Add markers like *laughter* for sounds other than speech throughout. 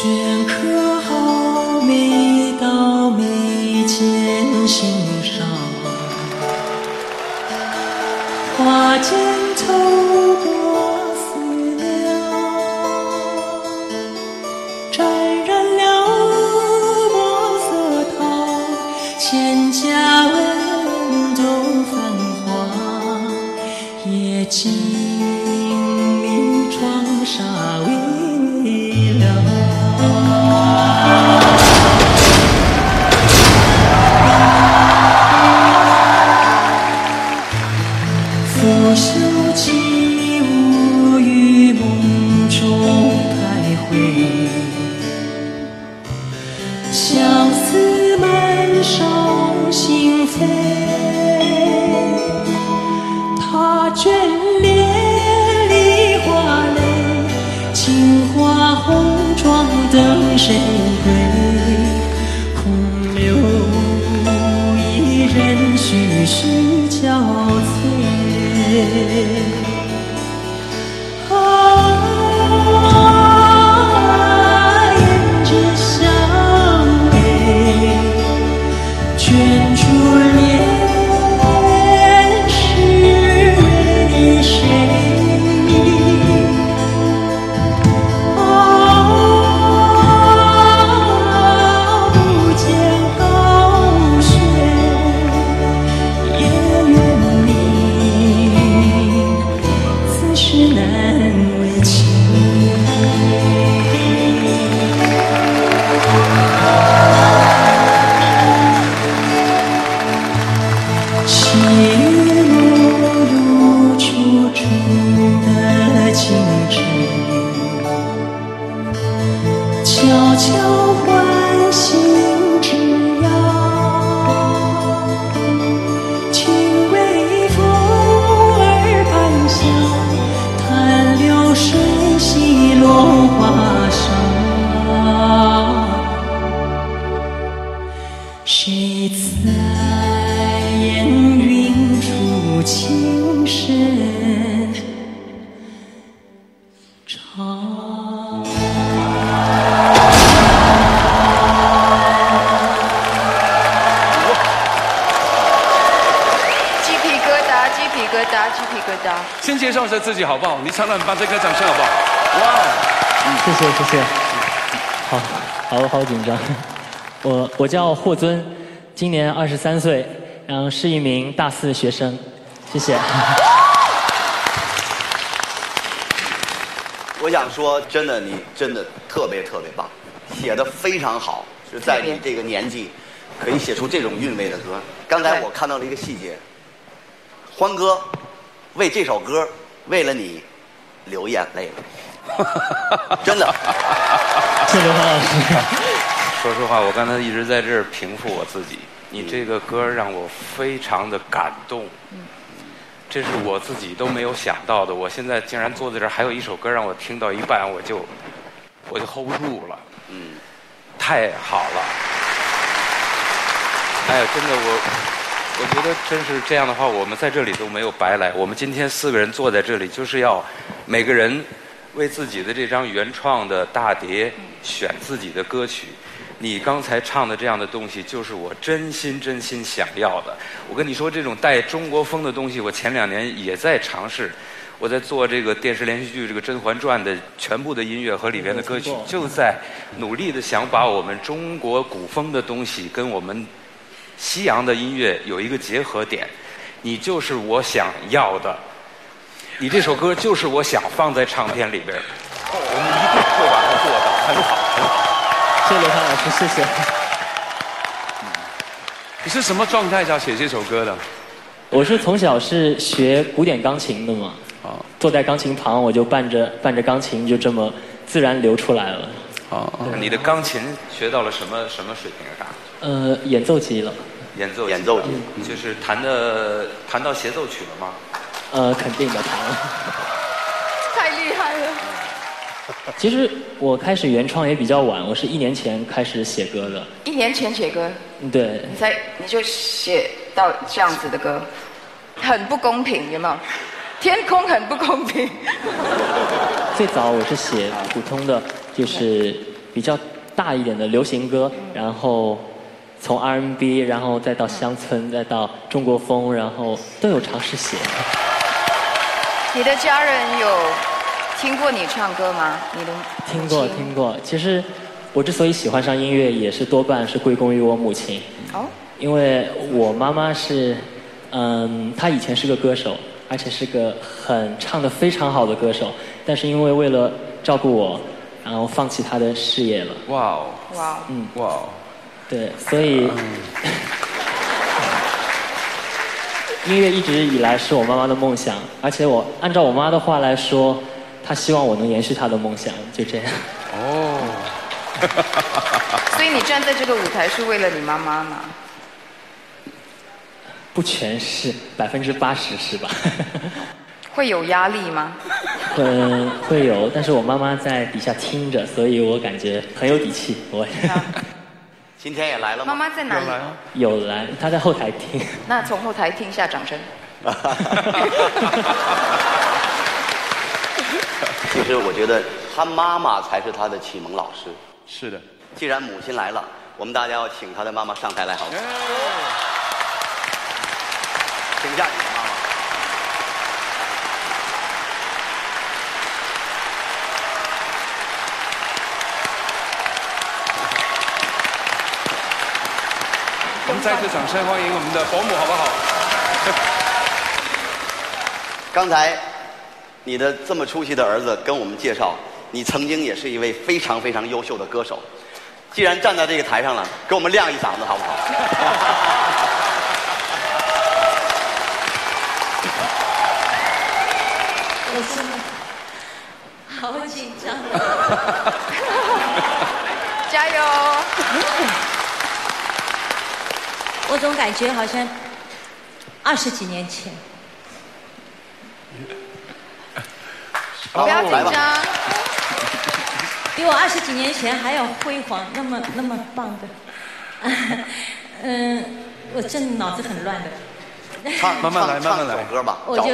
镌刻好每道眉间心上，花间透过思量，沾染了墨色烫，千家文都繁华，也经眷恋梨花泪，轻画红妆等谁归？空留一人徐徐憔悴。谁在烟云处轻声唱？鸡皮疙瘩，鸡皮疙瘩，鸡皮疙瘩。先介绍一下自己好不好？你唱的很棒，再给个掌声好不好？哇，谢谢谢谢，好，好好紧张。我我叫霍尊，今年二十三岁，然后是一名大四学生，谢谢。*laughs* 我想说，真的，你真的特别特别棒，写的非常好，是在你这个年纪，可以写出这种韵味的歌。刚才我看到了一个细节，欢哥为这首歌，为了你流眼泪了，*laughs* 真的。谢谢刘欢老师。说实话，我刚才一直在这儿平复我自己。你这个歌让我非常的感动，这是我自己都没有想到的。我现在竟然坐在这儿，还有一首歌让我听到一半，我就我就 hold 不住了。嗯，太好了！哎呀，真的，我我觉得真是这样的话，我们在这里都没有白来。我们今天四个人坐在这里，就是要每个人为自己的这张原创的大碟选自己的歌曲。你刚才唱的这样的东西，就是我真心真心想要的。我跟你说，这种带中国风的东西，我前两年也在尝试。我在做这个电视连续剧《这个甄嬛传》的全部的音乐和里边的歌曲，就在努力的想把我们中国古风的东西跟我们西洋的音乐有一个结合点。你就是我想要的，你这首歌就是我想放在唱片里边儿。我们一定会把它做的很好很好。谢谢刘涛老师，谢谢。你是什么状态下写这首歌的？我是从小是学古典钢琴的嘛，啊坐在钢琴旁我就伴着伴着钢琴，就这么自然流出来了。啊你的钢琴学到了什么什么水平啊？呃，演奏级了，演奏演奏级就是弹的弹到协奏曲了吗？呃，肯定的弹了。*laughs* 太厉害了！*laughs* 其实我开始原创也比较晚，我是一年前开始写歌的。一年前写歌，嗯对，你才你就写到这样子的歌，很不公平，有没有？天空很不公平。*laughs* 最早我是写普通的，就是比较大一点的流行歌，然后从 R&B，然后再到乡村，再到中国风，然后都有尝试写。你的家人有听过你唱歌吗？你的听过母亲。听过，其实我之所以喜欢上音乐，也是多半是归功于我母亲。哦，因为我妈妈是，嗯，她以前是个歌手，而且是个很唱的非常好的歌手，但是因为为了照顾我，然后放弃她的事业了。哇哦，哇，嗯，哇哦，对，所以、*laughs* 音乐一直以来是我妈妈的梦想，而且我按照我妈的话来说，她希望我能延续他的梦想，就这样。哦，*laughs* 所以你站在这个舞台是为了你妈妈吗？不全是，百分之八十是吧？*laughs* 会有压力吗？嗯，会有，但是我妈妈在底下听着，所以我感觉很有底气。我 *laughs* 今天也来了妈吗？妈在哪里？有来，她在后台听。那从后台听一下掌声。其实我觉得他妈妈才是他的启蒙老师。是的，既然母亲来了，我们大家要请他的妈妈上台来，好吗？请下你的妈妈。我们再次掌声欢迎我们的保姆，好不好？*laughs* 刚才你的这么出息的儿子跟我们介绍，你曾经也是一位非常非常优秀的歌手。既然站在这个台上了，给我们亮一嗓子好不好？我真的好紧张。*laughs* 加油！我总感觉好像二十几年前，不要紧张。比我二十几年前还要辉煌，那么那么棒的。嗯，*laughs* 我真脑子很乱的。唱慢慢来慢慢来首歌吧，我就。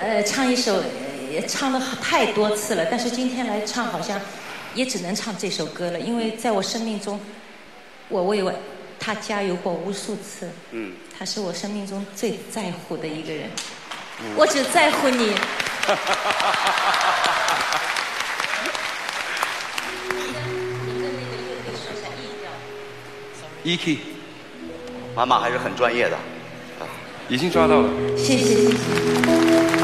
呃唱一首，也唱了太多次了，但是今天来唱好像也只能唱这首歌了，因为在我生命中，我为我他加油过无数次，嗯，他是我生命中最在乎的一个人，嗯我只在乎你。*laughs* 一 key 妈妈还是很专业的。已经抓到了。谢谢谢谢。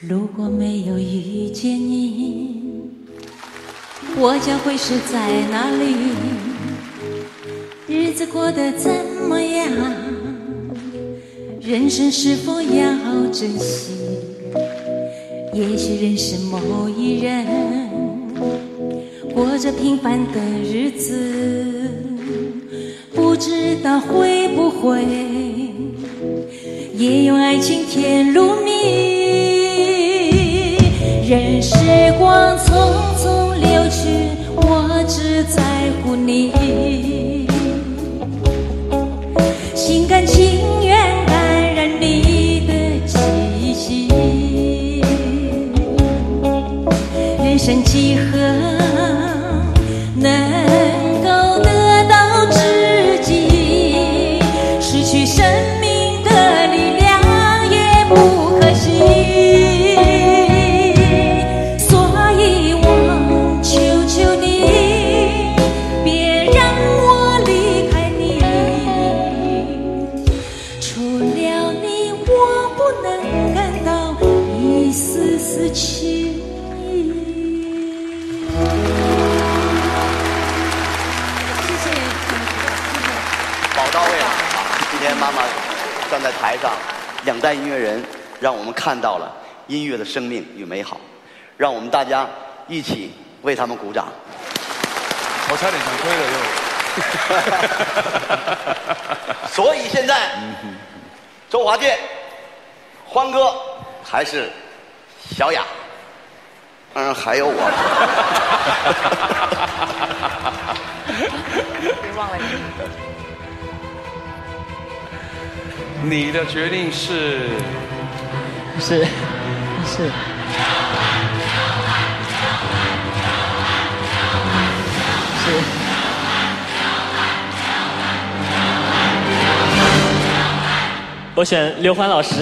如果没有遇见你，我将会是在哪里？日子过得怎么样？人生是否要珍惜？也许认识某一人，过着平凡的日子，不知道会不会也用爱情甜如蜜。任时光匆匆流去，我只在乎你。心甘情愿感染你的气息。人生几何天妈妈站在台上，两代音乐人让我们看到了音乐的生命与美好，让我们大家一起为他们鼓掌。我差点想推了又。*laughs* 所以现在，周华健、欢哥还是小雅，嗯，还有我。别 *laughs* 忘了你。你的决定是是是。是。我选刘欢老师。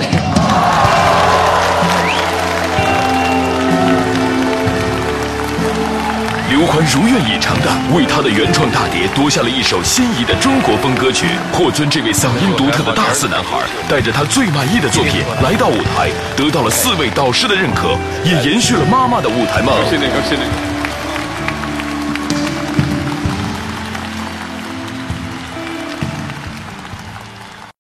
刘欢如愿以偿的为他的原创大碟夺下了一首心仪的中国风歌曲。霍尊这位嗓音独特的大四男孩，带着他最满意的作品来到舞台，得到了四位导师的认可，也延续了妈妈的舞台梦。